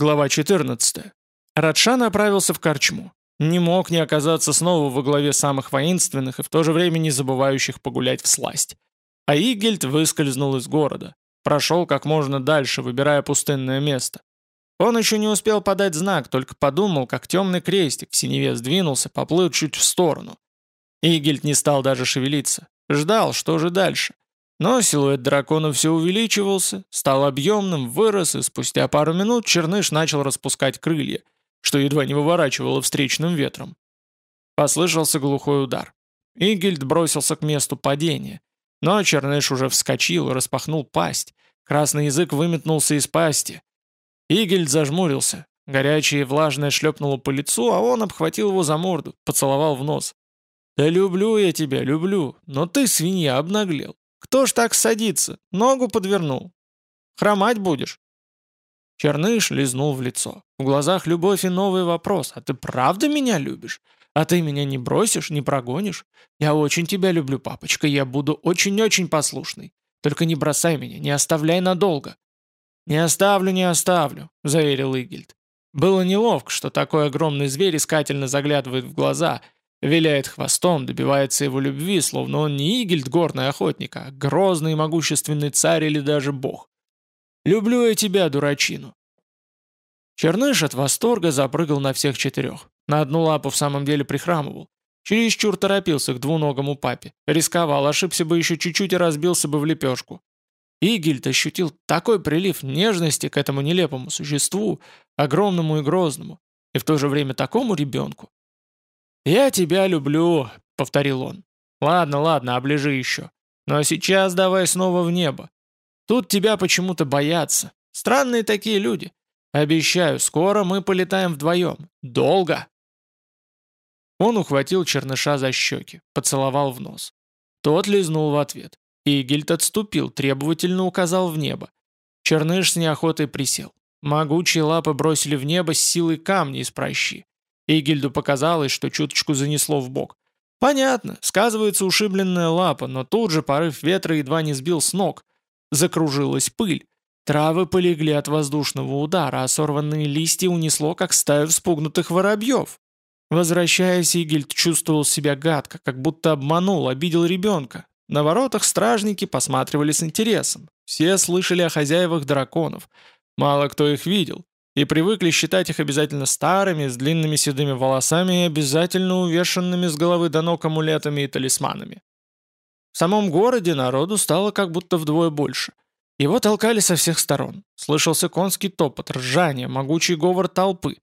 Глава 14. Радша направился в Корчму. Не мог не оказаться снова во главе самых воинственных и в то же время не забывающих погулять в сласть. А Игельд выскользнул из города. Прошел как можно дальше, выбирая пустынное место. Он еще не успел подать знак, только подумал, как темный крестик в синеве сдвинулся, поплыл чуть в сторону. Игельд не стал даже шевелиться. Ждал, что же дальше. Но силуэт дракона все увеличивался, стал объемным, вырос, и спустя пару минут черныш начал распускать крылья, что едва не выворачивало встречным ветром. Послышался глухой удар. Игельд бросился к месту падения, но черныш уже вскочил и распахнул пасть. Красный язык выметнулся из пасти. Игельд зажмурился. Горячее и влажное шлепнуло по лицу, а он обхватил его за морду, поцеловал в нос. «Да люблю я тебя, люблю, но ты, свинья, обнаглел. Кто ж так садится? Ногу подвернул. Хромать будешь?» Черныш лизнул в лицо. В глазах любовь и новый вопрос. «А ты правда меня любишь? А ты меня не бросишь, не прогонишь? Я очень тебя люблю, папочка, я буду очень-очень послушный. Только не бросай меня, не оставляй надолго». «Не оставлю, не оставлю», — заверил Игельд. Было неловко, что такой огромный зверь искательно заглядывает в глаза — Виляет хвостом, добивается его любви, словно он не Игельд горный охотник, а грозный и могущественный царь или даже бог. «Люблю я тебя, дурачину!» Черныш от восторга запрыгал на всех четырех. На одну лапу в самом деле прихрамывал. Чересчур торопился к двуногому папе. Рисковал, ошибся бы еще чуть-чуть и разбился бы в лепешку. Игельд ощутил такой прилив нежности к этому нелепому существу, огромному и грозному, и в то же время такому ребенку, «Я тебя люблю», — повторил он. «Ладно, ладно, оближи еще. Но сейчас давай снова в небо. Тут тебя почему-то боятся. Странные такие люди. Обещаю, скоро мы полетаем вдвоем. Долго!» Он ухватил черныша за щеки, поцеловал в нос. Тот лизнул в ответ. Игельд отступил, требовательно указал в небо. Черныш с неохотой присел. Могучие лапы бросили в небо с силой камни из прощи. Игельду показалось, что чуточку занесло в бок. Понятно, сказывается ушибленная лапа, но тут же порыв ветра едва не сбил с ног. Закружилась пыль. Травы полегли от воздушного удара, а сорванные листья унесло, как стаю вспугнутых воробьев. Возвращаясь, Игельд чувствовал себя гадко, как будто обманул, обидел ребенка. На воротах стражники посматривали с интересом. Все слышали о хозяевах драконов. Мало кто их видел и привыкли считать их обязательно старыми, с длинными седыми волосами и обязательно увешанными с головы до ног амулетами и талисманами. В самом городе народу стало как будто вдвое больше. Его толкали со всех сторон. Слышался конский топот, ржание, могучий говор толпы.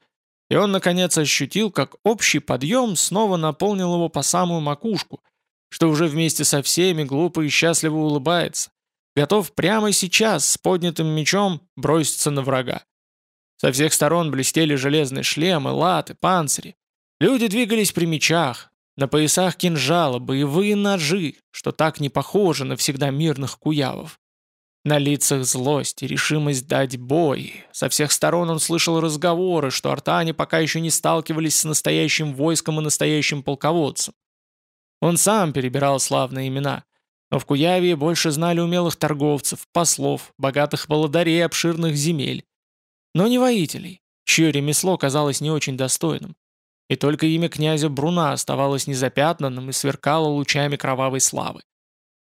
И он, наконец, ощутил, как общий подъем снова наполнил его по самую макушку, что уже вместе со всеми глупо и счастливо улыбается, готов прямо сейчас с поднятым мечом броситься на врага. Со всех сторон блестели железные шлемы, латы, панцири. Люди двигались при мечах, на поясах кинжала, боевые ножи, что так не похоже на всегда мирных куявов. На лицах злость и решимость дать бой. Со всех сторон он слышал разговоры, что артане пока еще не сталкивались с настоящим войском и настоящим полководцем. Он сам перебирал славные имена, но в Куяве больше знали умелых торговцев, послов, богатых володарей обширных земель но не воителей, чье ремесло казалось не очень достойным. И только имя князя Бруна оставалось незапятнанным и сверкало лучами кровавой славы.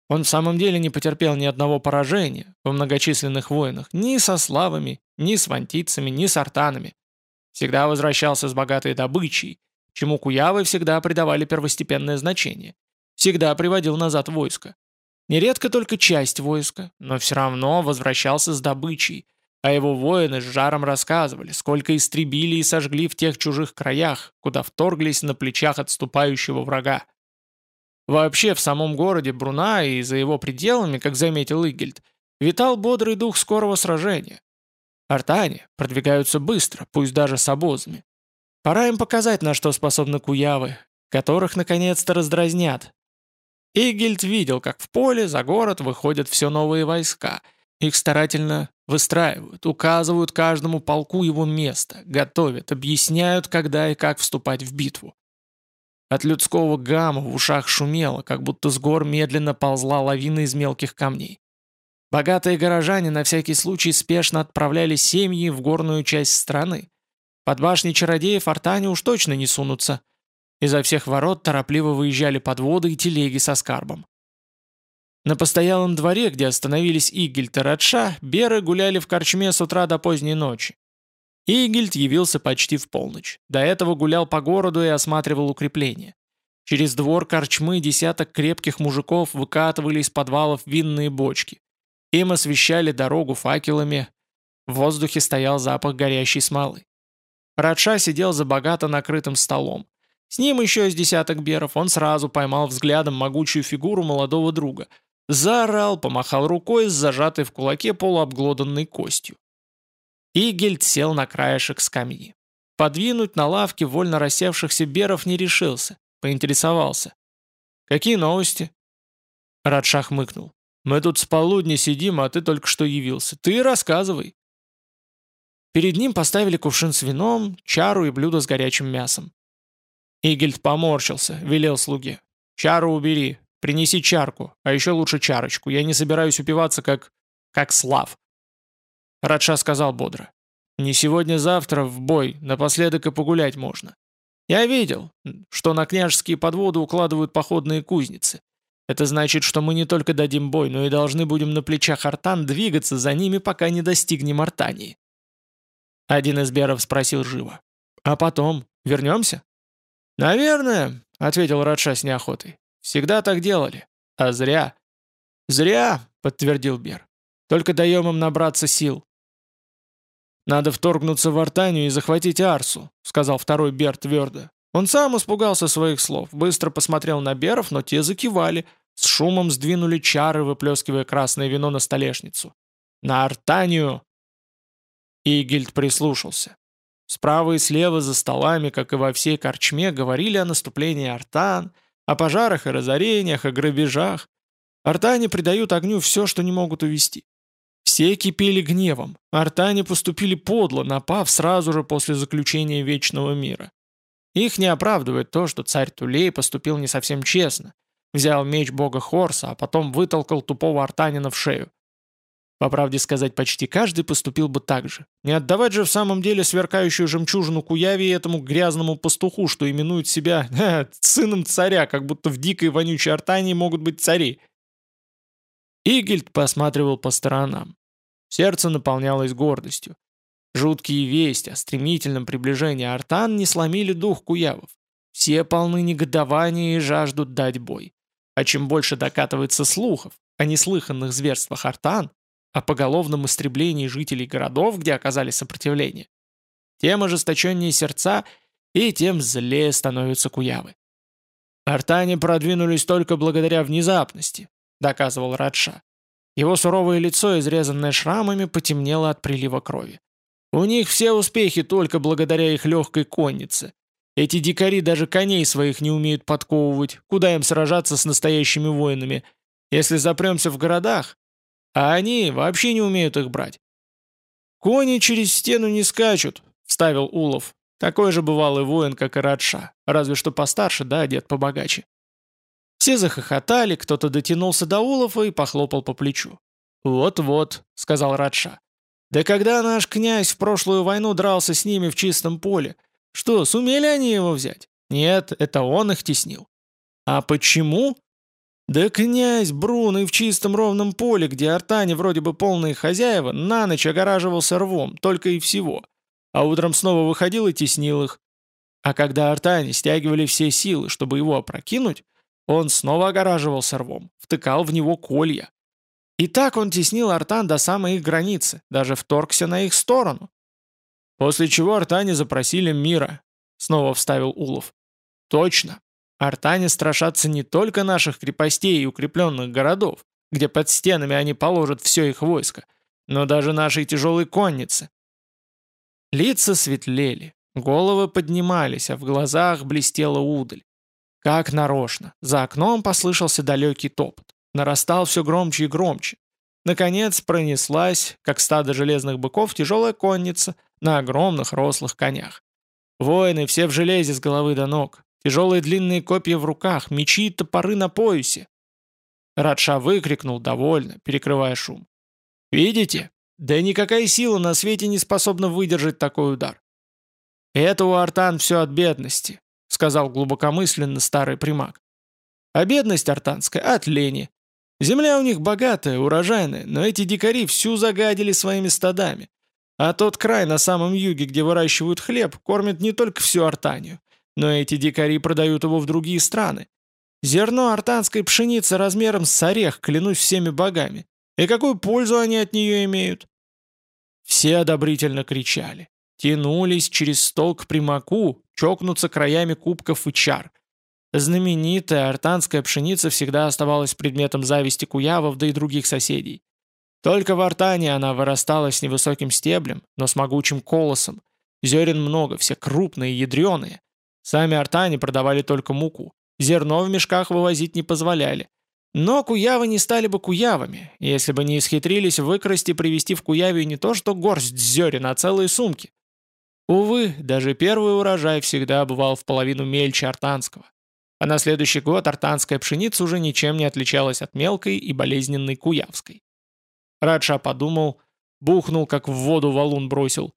Он в самом деле не потерпел ни одного поражения во многочисленных войнах ни со славами, ни с вантийцами, ни с артанами. Всегда возвращался с богатой добычей, чему куявы всегда придавали первостепенное значение. Всегда приводил назад войско. Нередко только часть войска, но все равно возвращался с добычей, а его воины с жаром рассказывали, сколько истребили и сожгли в тех чужих краях, куда вторглись на плечах отступающего врага. Вообще, в самом городе Бруна и за его пределами, как заметил Игельд, витал бодрый дух скорого сражения. Артане продвигаются быстро, пусть даже с обозами. Пора им показать, на что способны куявы, которых наконец-то раздразнят. Игельд видел, как в поле за город выходят все новые войска — их старательно выстраивают, указывают каждому полку его место, готовят, объясняют, когда и как вступать в битву. От людского гамма в ушах шумело, как будто с гор медленно ползла лавина из мелких камней. Богатые горожане на всякий случай спешно отправляли семьи в горную часть страны. Под башни чародеев артане уж точно не сунутся. Изо всех ворот торопливо выезжали подводы и телеги со скарбом. На постоялом дворе, где остановились Игельт и Радша, беры гуляли в корчме с утра до поздней ночи. Игельт явился почти в полночь. До этого гулял по городу и осматривал укрепления. Через двор корчмы десяток крепких мужиков выкатывали из подвалов винные бочки. Им освещали дорогу факелами. В воздухе стоял запах горящей смолы. Радша сидел за богато накрытым столом. С ним еще из десяток беров он сразу поймал взглядом могучую фигуру молодого друга – Заорал, помахал рукой с зажатой в кулаке полуобглоданной костью. Игельд сел на краешек скамьи. Подвинуть на лавке вольно рассевшихся беров не решился. Поинтересовался. «Какие новости?» Радшах мыкнул. «Мы тут с полудня сидим, а ты только что явился. Ты рассказывай». Перед ним поставили кувшин с вином, чару и блюдо с горячим мясом. Игельд поморщился, велел слуге. «Чару убери, Принеси чарку, а еще лучше чарочку. Я не собираюсь упиваться, как... как Слав». Радша сказал бодро. «Не сегодня-завтра в бой, напоследок и погулять можно. Я видел, что на княжеские подводы укладывают походные кузницы. Это значит, что мы не только дадим бой, но и должны будем на плечах артан двигаться за ними, пока не достигнем артании». Один из беров спросил живо. «А потом? Вернемся?» «Наверное», — ответил Радша с неохотой. Всегда так делали. А зря. Зря, подтвердил Бер. Только даем им набраться сил. «Надо вторгнуться в Артанию и захватить Арсу», — сказал второй Бер твердо. Он сам испугался своих слов, быстро посмотрел на Беров, но те закивали, с шумом сдвинули чары, выплескивая красное вино на столешницу. «На Артанию!» Игельд прислушался. Справа и слева за столами, как и во всей корчме, говорили о наступлении Артан — о пожарах и разорениях, о грабежах. Артане придают огню все, что не могут увести. Все кипели гневом. Артане поступили подло, напав сразу же после заключения Вечного мира. Их не оправдывает то, что царь Тулей поступил не совсем честно. Взял меч бога Хорса, а потом вытолкал тупого артанина в шею. По правде сказать, почти каждый поступил бы так же. Не отдавать же в самом деле сверкающую жемчужину Куяви этому грязному пастуху, что именует себя ха, сыном царя, как будто в дикой вонючей артании могут быть цари. Игельд посматривал по сторонам. Сердце наполнялось гордостью. Жуткие вести о стремительном приближении артан не сломили дух куявов. Все полны негодования и жаждут дать бой. А чем больше докатывается слухов о неслыханных зверствах артан, о поголовном истреблении жителей городов, где оказали сопротивление, тем ожесточеннее сердца и тем злее становятся куявы. «Артане продвинулись только благодаря внезапности», — доказывал Радша. Его суровое лицо, изрезанное шрамами, потемнело от прилива крови. «У них все успехи только благодаря их легкой коннице. Эти дикари даже коней своих не умеют подковывать, куда им сражаться с настоящими воинами. Если запремся в городах, а они вообще не умеют их брать. «Кони через стену не скачут», — вставил Улов. Такой же бывалый воин, как и Радша, разве что постарше, да одет побогаче. Все захохотали, кто-то дотянулся до Улова и похлопал по плечу. «Вот-вот», — сказал Радша. «Да когда наш князь в прошлую войну дрался с ними в чистом поле, что, сумели они его взять? Нет, это он их теснил. А почему? Да князь Брун и в чистом ровном поле, где артане вроде бы полные хозяева, на ночь огораживался рвом, только и всего. А утром снова выходил и теснил их. А когда артане стягивали все силы, чтобы его опрокинуть, он снова огораживался рвом, втыкал в него колья. И так он теснил артан до самой их границы, даже вторгся на их сторону. После чего артане запросили мира, снова вставил Улов. Точно, Артане страшатся не только наших крепостей и укрепленных городов, где под стенами они положат все их войско, но даже нашей тяжелой конницы. Лица светлели, головы поднимались, а в глазах блестела удаль. Как нарочно. За окном послышался далекий топот. Нарастал все громче и громче. Наконец пронеслась, как стадо железных быков, тяжелая конница на огромных рослых конях. Воины все в железе с головы до ног, Тяжелые длинные копья в руках, мечи и топоры на поясе. Радша выкрикнул довольно, перекрывая шум. Видите? Да никакая сила на свете не способна выдержать такой удар. «Это у артан все от бедности», — сказал глубокомысленно старый примак. «А бедность артанская от лени. Земля у них богатая, урожайная, но эти дикари всю загадили своими стадами. А тот край на самом юге, где выращивают хлеб, кормит не только всю Артанию, но эти дикари продают его в другие страны. Зерно артанской пшеницы размером с орех, клянусь всеми богами. И какую пользу они от нее имеют? Все одобрительно кричали. Тянулись через стол к примаку, чокнуться краями кубков и чар. Знаменитая артанская пшеница всегда оставалась предметом зависти куявов, да и других соседей. Только в Артане она вырастала с невысоким стеблем, но с могучим колосом. Зерен много, все крупные, ядреные. Сами артане продавали только муку. Зерно в мешках вывозить не позволяли. Но куявы не стали бы куявами, если бы не исхитрились выкрасть и привезти в Куявию не то что горсть зерен, а целые сумки. Увы, даже первый урожай всегда бывал в половину мельче артанского. А на следующий год артанская пшеница уже ничем не отличалась от мелкой и болезненной куявской. Радша подумал, бухнул, как в воду валун бросил.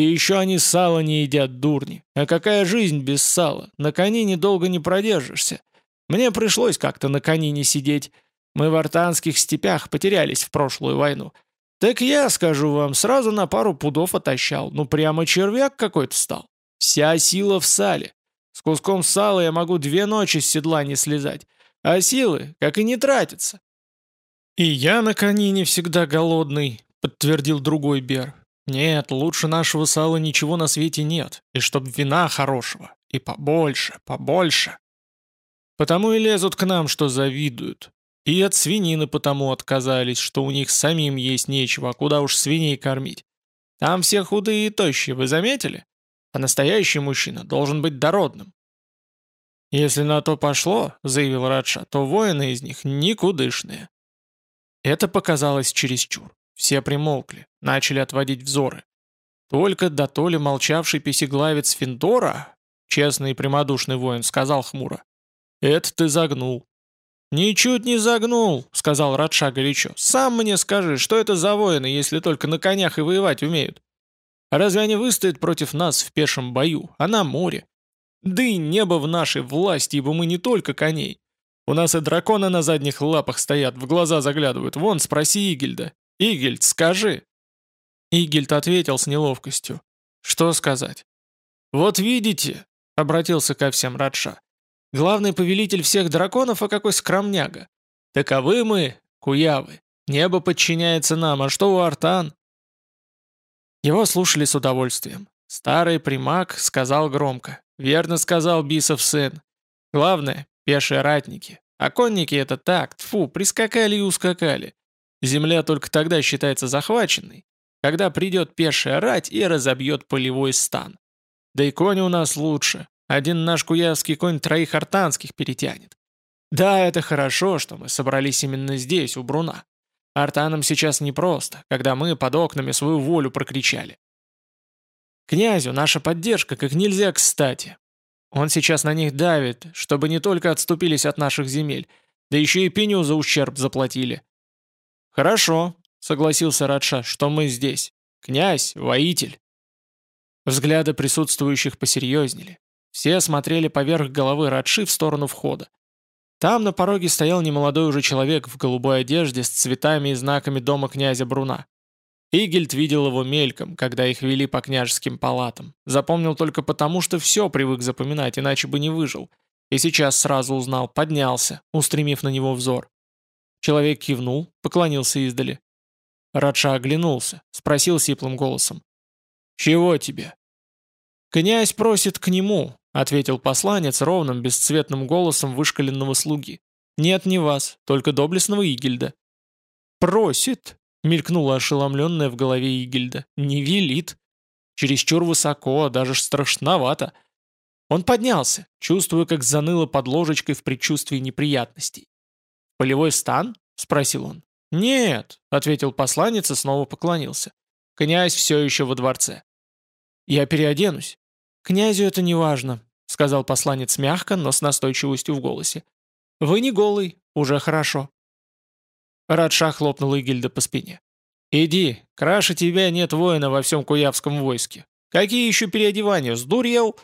И еще они сало не едят, дурни. А какая жизнь без сала? На коне недолго не продержишься. Мне пришлось как-то на коне не сидеть. Мы в артанских степях потерялись в прошлую войну. Так я, скажу вам, сразу на пару пудов отощал. Ну прямо червяк какой-то стал. Вся сила в сале. С куском сала я могу две ночи с седла не слезать. А силы, как и не тратятся. «И я на коне не всегда голодный», — подтвердил другой Бер. «Нет, лучше нашего сала ничего на свете нет, и чтоб вина хорошего, и побольше, побольше». Потому и лезут к нам, что завидуют. И от свинины потому отказались, что у них самим есть нечего, а куда уж свиней кормить. Там все худые и тощие, вы заметили? А настоящий мужчина должен быть дородным. «Если на то пошло, — заявил Радша, — то воины из них никудышные. Это показалось чересчур. Все примолкли, начали отводить взоры. Только да то ли молчавший песеглавец Финдора, честный и прямодушный воин, сказал хмуро. «Это ты загнул». «Ничуть не загнул», — сказал Радша горячо. «Сам мне скажи, что это за воины, если только на конях и воевать умеют? разве они выстоят против нас в пешем бою, а на море? Да и небо в нашей власти, ибо мы не только коней, у нас и драконы на задних лапах стоят, в глаза заглядывают. Вон, спроси Игельда. Игельд, скажи!» Игельд ответил с неловкостью. «Что сказать?» «Вот видите», — обратился ко всем Радша, «главный повелитель всех драконов, а какой скромняга. Таковы мы, куявы. Небо подчиняется нам, а что у Артан?» Его слушали с удовольствием. Старый примак сказал громко. Верно сказал Бисов сын. Главное, Пешие ратники. А конники это так, тфу, прискакали и ускакали. Земля только тогда считается захваченной, когда придет пешая рать и разобьет полевой стан. Да и кони у нас лучше. Один наш куявский конь троих артанских перетянет. Да, это хорошо, что мы собрались именно здесь, у Бруна. Артанам сейчас непросто, когда мы под окнами свою волю прокричали. Князю наша поддержка как нельзя кстати. Он сейчас на них давит, чтобы не только отступились от наших земель, да еще и пеню за ущерб заплатили. «Хорошо», — согласился Радша, — «что мы здесь. Князь, воитель». Взгляды присутствующих посерьезнели. Все смотрели поверх головы Радши в сторону входа. Там на пороге стоял немолодой уже человек в голубой одежде с цветами и знаками дома князя Бруна. Игельд видел его мельком, когда их вели по княжеским палатам. Запомнил только потому, что все привык запоминать, иначе бы не выжил. И сейчас сразу узнал, поднялся, устремив на него взор. Человек кивнул, поклонился издали. Радша оглянулся, спросил сиплым голосом. «Чего тебе?» «Князь просит к нему», — ответил посланец ровным, бесцветным голосом вышкаленного слуги. «Нет, не вас, только доблестного Игельда». «Просит», Мелькнула ошеломленная в голове Игельда. «Не велит. Чересчур высоко, даже страшновато». Он поднялся, чувствуя, как заныло под ложечкой в предчувствии неприятностей. «Полевой стан?» — спросил он. «Нет», — ответил посланец и снова поклонился. «Князь все еще во дворце». «Я переоденусь». «Князю это не важно», — сказал посланец мягко, но с настойчивостью в голосе. «Вы не голый, уже хорошо». Радша хлопнул Игильда по спине. «Иди, краше тебя нет воина во всем куявском войске. Какие еще переодевания, сдурел?»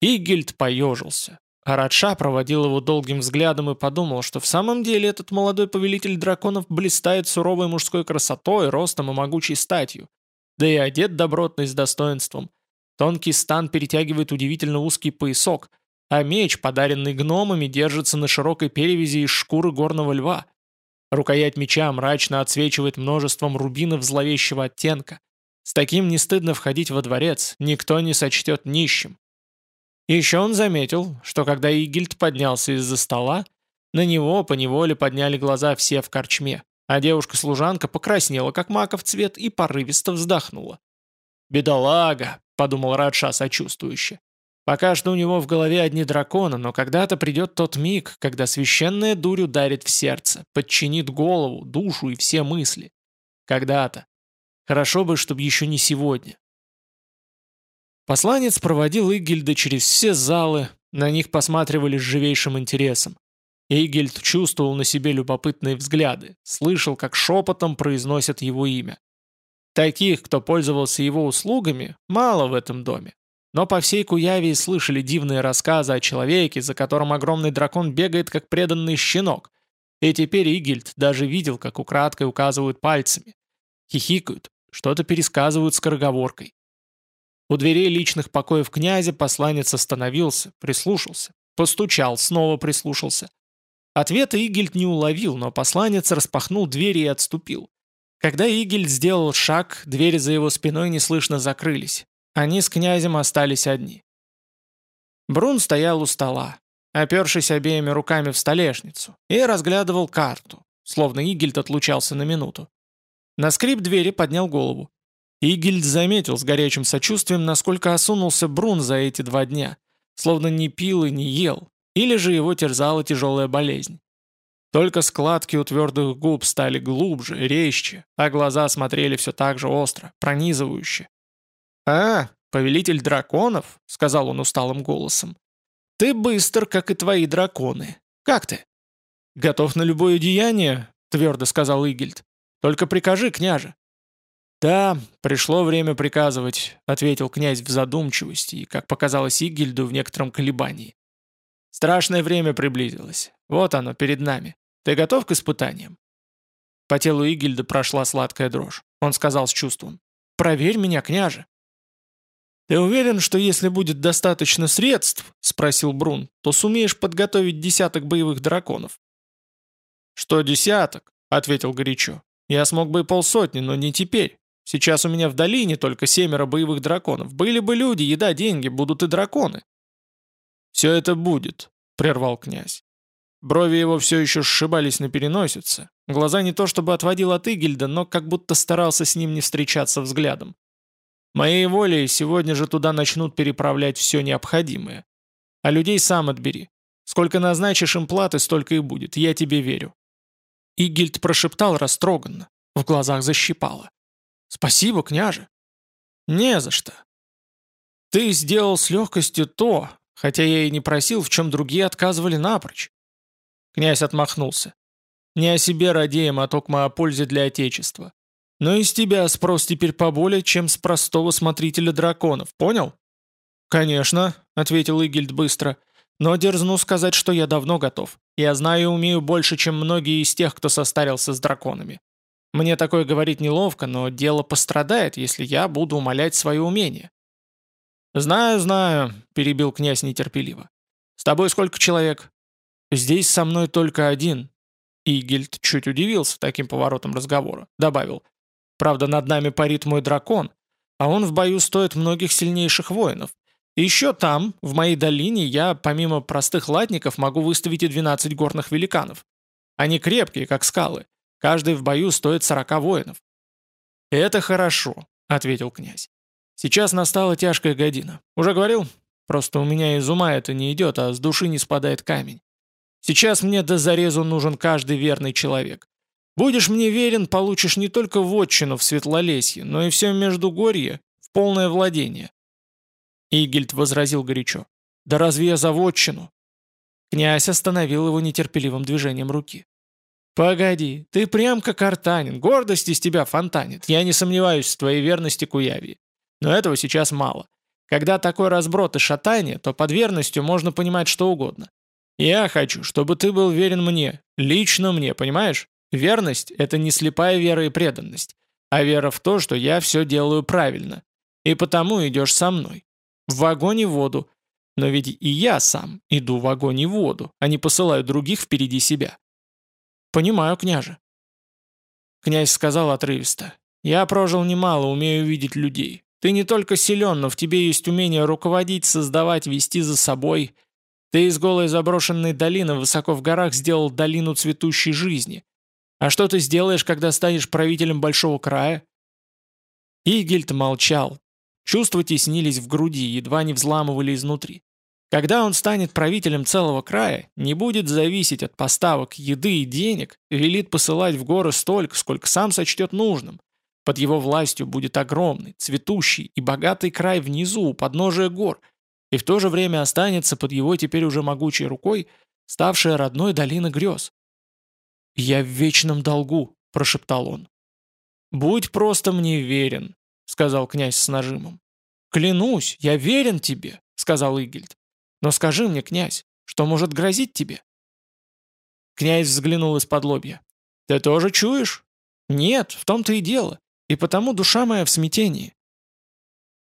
Игельд поежился. Арадша проводил его долгим взглядом и подумал, что в самом деле этот молодой повелитель драконов блистает суровой мужской красотой, ростом и могучей статью. Да и одет добротный с достоинством. Тонкий стан перетягивает удивительно узкий поясок, а меч, подаренный гномами, держится на широкой перевязи из шкуры горного льва. Рукоять меча мрачно отсвечивает множеством рубинов зловещего оттенка. С таким не стыдно входить во дворец, никто не сочтет нищим. И еще он заметил, что когда Игильд поднялся из-за стола, на него поневоле подняли глаза все в корчме, а девушка-служанка покраснела, как маков цвет, и порывисто вздохнула. «Бедолага!» — подумал Радша сочувствующе. «Пока что у него в голове одни драконы, но когда-то придет тот миг, когда священная дурь ударит в сердце, подчинит голову, душу и все мысли. Когда-то. Хорошо бы, чтобы еще не сегодня. Посланец проводил Игельда через все залы, на них посматривали с живейшим интересом. Игельд чувствовал на себе любопытные взгляды, слышал, как шепотом произносят его имя. Таких, кто пользовался его услугами, мало в этом доме. Но по всей Куявии слышали дивные рассказы о человеке, за которым огромный дракон бегает, как преданный щенок. И теперь Игельд даже видел, как украдкой указывают пальцами. Хихикают, что-то пересказывают скороговоркой. У дверей личных покоев князя посланец остановился, прислушался, постучал, снова прислушался. Ответа Игельд не уловил, но посланец распахнул двери и отступил. Когда Игельд сделал шаг, двери за его спиной неслышно закрылись. Они с князем остались одни. Брун стоял у стола, опершись обеими руками в столешницу, и разглядывал карту, словно Игельд отлучался на минуту. На скрип двери поднял голову. Игельд заметил с горячим сочувствием, насколько осунулся Брун за эти два дня, словно не пил и не ел, или же его терзала тяжелая болезнь. Только складки у твердых губ стали глубже, резче, а глаза смотрели все так же остро, пронизывающе. «А, повелитель драконов», — сказал он усталым голосом, — «ты быстр, как и твои драконы. Как ты?» «Готов на любое деяние», — твердо сказал Игельд. «Только прикажи, княже». «Да, пришло время приказывать», — ответил князь в задумчивости и, как показалось Игильду, в некотором колебании. «Страшное время приблизилось. Вот оно, перед нами. Ты готов к испытаниям?» По телу Игильда прошла сладкая дрожь. Он сказал с чувством. «Проверь меня, княже». «Ты уверен, что если будет достаточно средств, — спросил Брун, — то сумеешь подготовить десяток боевых драконов?» «Что десяток?» — ответил горячо. «Я смог бы и полсотни, но не теперь. Сейчас у меня в долине только семеро боевых драконов. Были бы люди, еда, деньги, будут и драконы». «Все это будет», — прервал князь. Брови его все еще сшибались на переносице. Глаза не то чтобы отводил от Игельда, но как будто старался с ним не встречаться взглядом. «Моей волей сегодня же туда начнут переправлять все необходимое. А людей сам отбери. Сколько назначишь им платы, столько и будет. Я тебе верю». Игельд прошептал растроганно. В глазах защипало. «Спасибо, княже». «Не за что. Ты сделал с легкостью то, хотя я и не просил, в чем другие отказывали напрочь». Князь отмахнулся. «Не о себе радеем, а только о пользе для Отечества. Но из тебя спрос теперь поболее, чем с простого смотрителя драконов, понял?» «Конечно», — ответил Игельд быстро, — «но дерзну сказать, что я давно готов. Я знаю и умею больше, чем многие из тех, кто состарился с драконами. Мне такое говорить неловко, но дело пострадает, если я буду умолять свое умение». «Знаю, знаю», — перебил князь нетерпеливо. «С тобой сколько человек?» «Здесь со мной только один». Игельд чуть удивился таким поворотом разговора. Добавил. «Правда, над нами парит мой дракон, а он в бою стоит многих сильнейших воинов. И еще там, в моей долине, я, помимо простых латников, могу выставить и 12 горных великанов. Они крепкие, как скалы. Каждый в бою стоит сорока воинов». «Это хорошо», — ответил князь. «Сейчас настала тяжкая година. Уже говорил? Просто у меня из ума это не идет, а с души не спадает камень. Сейчас мне до зарезу нужен каждый верный человек. Будешь мне верен, получишь не только вотчину в Светлолесье, но и все Междугорье в полное владение». Игельд возразил горячо. «Да разве я за вотчину?» Князь остановил его нетерпеливым движением руки. «Погоди, ты прям как артанин, гордость из тебя фонтанит. Я не сомневаюсь в твоей верности Куявии. Но этого сейчас мало. Когда такой разброд и шатание, то под верностью можно понимать что угодно. Я хочу, чтобы ты был верен мне, лично мне, понимаешь? Верность — это не слепая вера и преданность, а вера в то, что я все делаю правильно. И потому идешь со мной. В вагоне воду. Но ведь и я сам иду в огонь и воду, а не посылаю других впереди себя. «Понимаю, княже». Князь сказал отрывисто. «Я прожил немало, умею видеть людей. Ты не только силен, но в тебе есть умение руководить, создавать, вести за собой. Ты из голой заброшенной долины высоко в горах сделал долину цветущей жизни. А что ты сделаешь, когда станешь правителем большого края?» Игельд молчал. Чувства теснились в груди, едва не взламывали изнутри. Когда он станет правителем целого края, не будет зависеть от поставок еды и денег, велит посылать в горы столько, сколько сам сочтет нужным. Под его властью будет огромный, цветущий и богатый край внизу, у подножия гор, и в то же время останется под его теперь уже могучей рукой, ставшая родной долина грез. «Я в вечном долгу», — прошептал он. «Будь просто мне верен», — сказал князь с нажимом. «Клянусь, я верен тебе», — сказал Игельд. Но скажи мне, князь, что может грозить тебе?» Князь взглянул из-под лобья. «Ты тоже чуешь?» «Нет, в том-то и дело. И потому душа моя в смятении».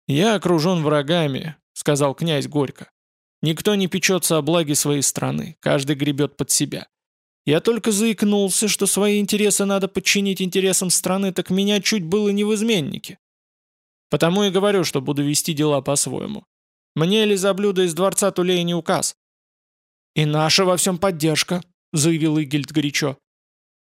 «Я окружен врагами», — сказал князь горько. «Никто не печется о благе своей страны, каждый гребет под себя. Я только заикнулся, что свои интересы надо подчинить интересам страны, так меня чуть было не в изменнике. Потому и говорю, что буду вести дела по-своему. Мне ли за блюдо из дворца Тулея не указ?» «И наша во всем поддержка», — заявил Игельд горячо.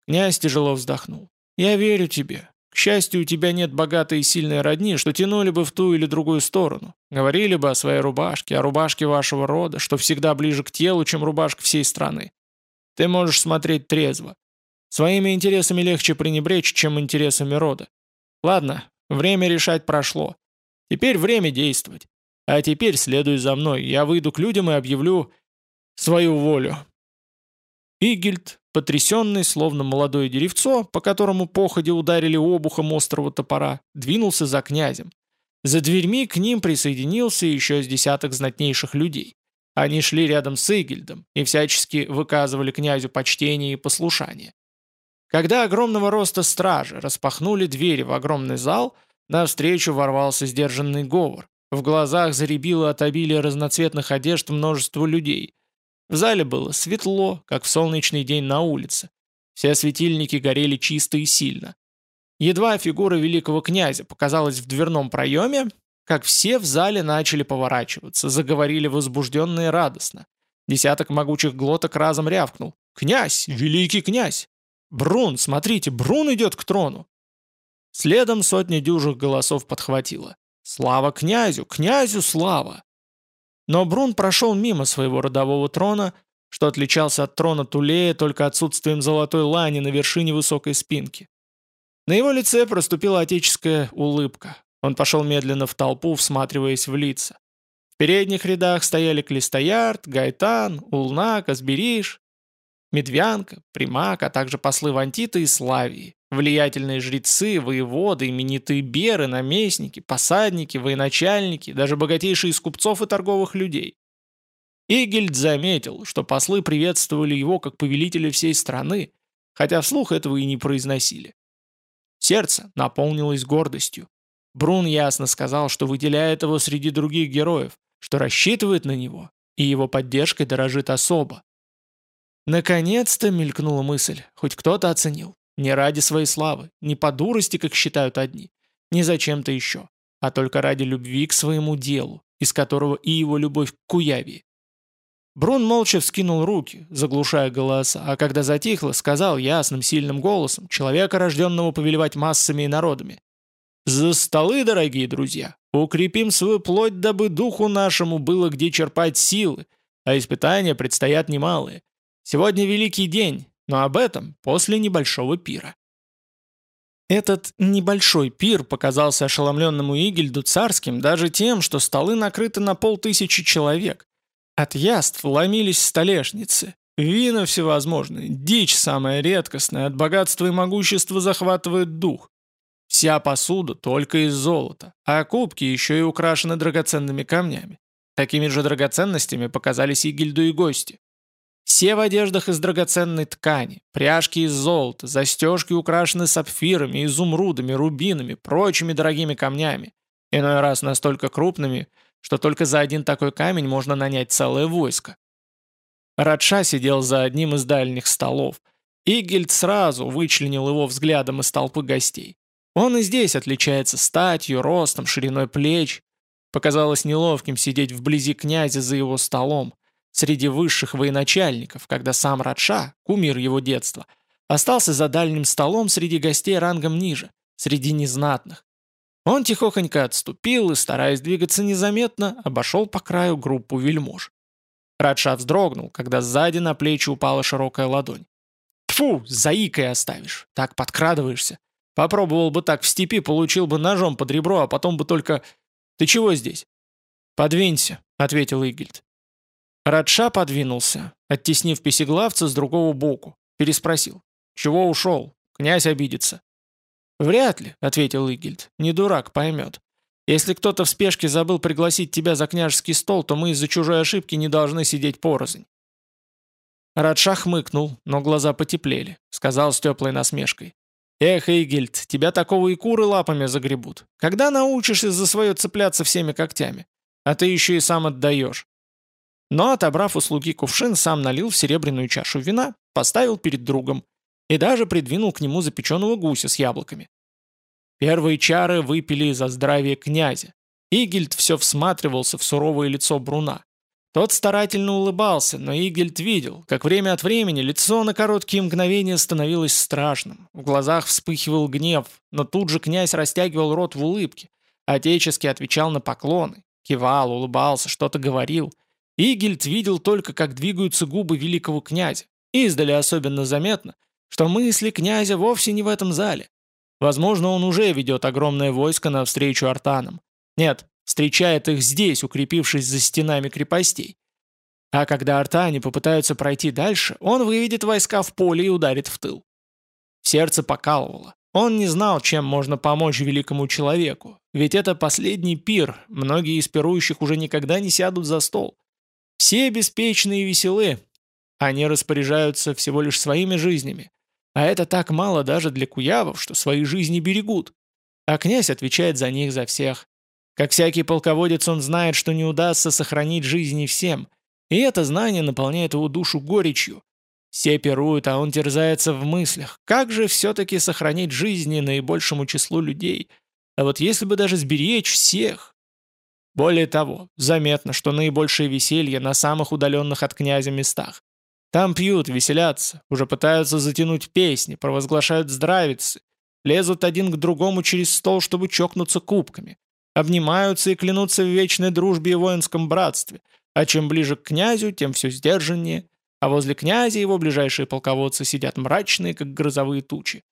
Князь тяжело вздохнул. «Я верю тебе. К счастью, у тебя нет богатой и сильной родни, что тянули бы в ту или другую сторону. Говорили бы о своей рубашке, о рубашке вашего рода, что всегда ближе к телу, чем рубашка всей страны. Ты можешь смотреть трезво. Своими интересами легче пренебречь, чем интересами рода. Ладно, время решать прошло. Теперь время действовать. А теперь следуй за мной, я выйду к людям и объявлю свою волю». Игельд, потрясенный, словно молодое деревцо, по которому походе ударили обухом острого топора, двинулся за князем. За дверьми к ним присоединился еще с десяток знатнейших людей. Они шли рядом с Игельдом и всячески выказывали князю почтение и послушание. Когда огромного роста стражи распахнули двери в огромный зал, навстречу ворвался сдержанный говор. В глазах заребило от обилия разноцветных одежд множество людей. В зале было светло, как в солнечный день на улице. Все светильники горели чисто и сильно. Едва фигура великого князя показалась в дверном проеме, как все в зале начали поворачиваться, заговорили возбужденно и радостно. Десяток могучих глоток разом рявкнул. «Князь! Великий князь! Брун, смотрите, Брун идет к трону!» Следом сотни дюжих голосов подхватило. Слава князю! Князю слава! Но Брун прошел мимо своего родового трона, что отличался от трона Тулея только отсутствием золотой лани на вершине высокой спинки. На его лице проступила отеческая улыбка. Он пошел медленно в толпу, всматриваясь в лица. В передних рядах стояли Клистоярд, Гайтан, Улна, Казбериш, Медвянка, Примак, а также послы Вантита и Славии. Влиятельные жрецы, воеводы, именитые беры, наместники, посадники, военачальники, даже богатейшие из купцов и торговых людей. Игельд заметил, что послы приветствовали его как повелителя всей страны, хотя вслух этого и не произносили. Сердце наполнилось гордостью. Брун ясно сказал, что выделяет его среди других героев, что рассчитывает на него, и его поддержкой дорожит особо. Наконец-то мелькнула мысль, хоть кто-то оценил. Не ради своей славы, не по дурости, как считают одни, не зачем-то еще, а только ради любви к своему делу, из которого и его любовь к Куявии. Брун молча вскинул руки, заглушая голоса, а когда затихло, сказал ясным, сильным голосом, человека, рожденного повелевать массами и народами. «За столы, дорогие друзья! Укрепим свою плоть, дабы духу нашему было где черпать силы, а испытания предстоят немалые. Сегодня великий день, но об этом после небольшого пира. Этот небольшой пир показался ошеломленному Игельду царским даже тем, что столы накрыты на полтысячи человек. От яств ломились столешницы, Вина всевозможные, дичь самая редкостная, от богатства и могущества захватывает дух. Вся посуда только из золота, а кубки еще и украшены драгоценными камнями. Такими же драгоценностями показались и гильду и гости. Все в одеждах из драгоценной ткани, пряжки из золота, застежки украшены сапфирами, изумрудами, рубинами, прочими дорогими камнями, иной раз настолько крупными, что только за один такой камень можно нанять целое войско. Радша сидел за одним из дальних столов. Игельд сразу вычленил его взглядом из толпы гостей. Он и здесь отличается статью, ростом, шириной плеч. Показалось неловким сидеть вблизи князя за его столом, среди высших военачальников, когда сам Радша, кумир его детства, остался за дальним столом среди гостей рангом ниже, среди незнатных. Он тихохонько отступил и, стараясь двигаться незаметно, обошел по краю группу вельмож. Радша вздрогнул, когда сзади на плечи упала широкая ладонь. «Тьфу, заикой оставишь, так подкрадываешься. Попробовал бы так в степи, получил бы ножом под ребро, а потом бы только... Ты чего здесь?» «Подвинься», — ответил Игельд. Радша подвинулся, оттеснив песеглавца с другого боку. Переспросил. «Чего ушел? Князь обидится». «Вряд ли», — ответил Игельд. «Не дурак, поймет. Если кто-то в спешке забыл пригласить тебя за княжеский стол, то мы из-за чужой ошибки не должны сидеть порознь». Радша хмыкнул, но глаза потеплели, сказал с теплой насмешкой. «Эх, Игельд, тебя такого и куры лапами загребут. Когда научишься за свое цепляться всеми когтями? А ты еще и сам отдаешь». Но, отобрав у слуги кувшин, сам налил в серебряную чашу вина, поставил перед другом и даже придвинул к нему запеченного гуся с яблоками. Первые чары выпили за здравие князя. Игельд все всматривался в суровое лицо Бруна. Тот старательно улыбался, но Игельд видел, как время от времени лицо на короткие мгновения становилось страшным. В глазах вспыхивал гнев, но тут же князь растягивал рот в улыбке. Отечески отвечал на поклоны. Кивал, улыбался, что-то говорил. Игельд видел только, как двигаются губы великого князя. Издали особенно заметно, что мысли князя вовсе не в этом зале. Возможно, он уже ведет огромное войско навстречу артанам. Нет, встречает их здесь, укрепившись за стенами крепостей. А когда артане попытаются пройти дальше, он выведет войска в поле и ударит в тыл. Сердце покалывало. Он не знал, чем можно помочь великому человеку, ведь это последний пир, многие из пирующих уже никогда не сядут за стол. Все беспечные и веселы, они распоряжаются всего лишь своими жизнями, а это так мало даже для куявов, что свои жизни берегут. А князь отвечает за них за всех. Как всякий полководец, он знает, что не удастся сохранить жизни всем. И это знание наполняет его душу горечью. Все пируют, а он терзается в мыслях. Как же все-таки сохранить жизни наибольшему числу людей? А вот если бы даже сберечь всех? Более того, заметно, что наибольшее веселье на самых удаленных от князя местах. Там пьют, веселятся, уже пытаются затянуть песни, провозглашают здравицы, лезут один к другому через стол, чтобы чокнуться кубками, обнимаются и клянутся в вечной дружбе и воинском братстве, а чем ближе к князю, тем все сдержаннее, а возле князя его ближайшие полководцы сидят мрачные, как грозовые тучи.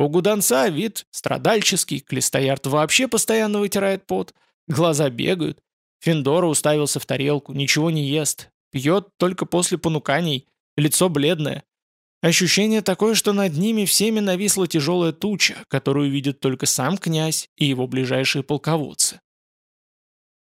У гуданца вид страдальческий, Клестоярд вообще постоянно вытирает пот, глаза бегают, Финдора уставился в тарелку, ничего не ест, пьет только после понуканий, лицо бледное. Ощущение такое, что над ними всеми нависла тяжелая туча, которую видит только сам князь и его ближайшие полководцы.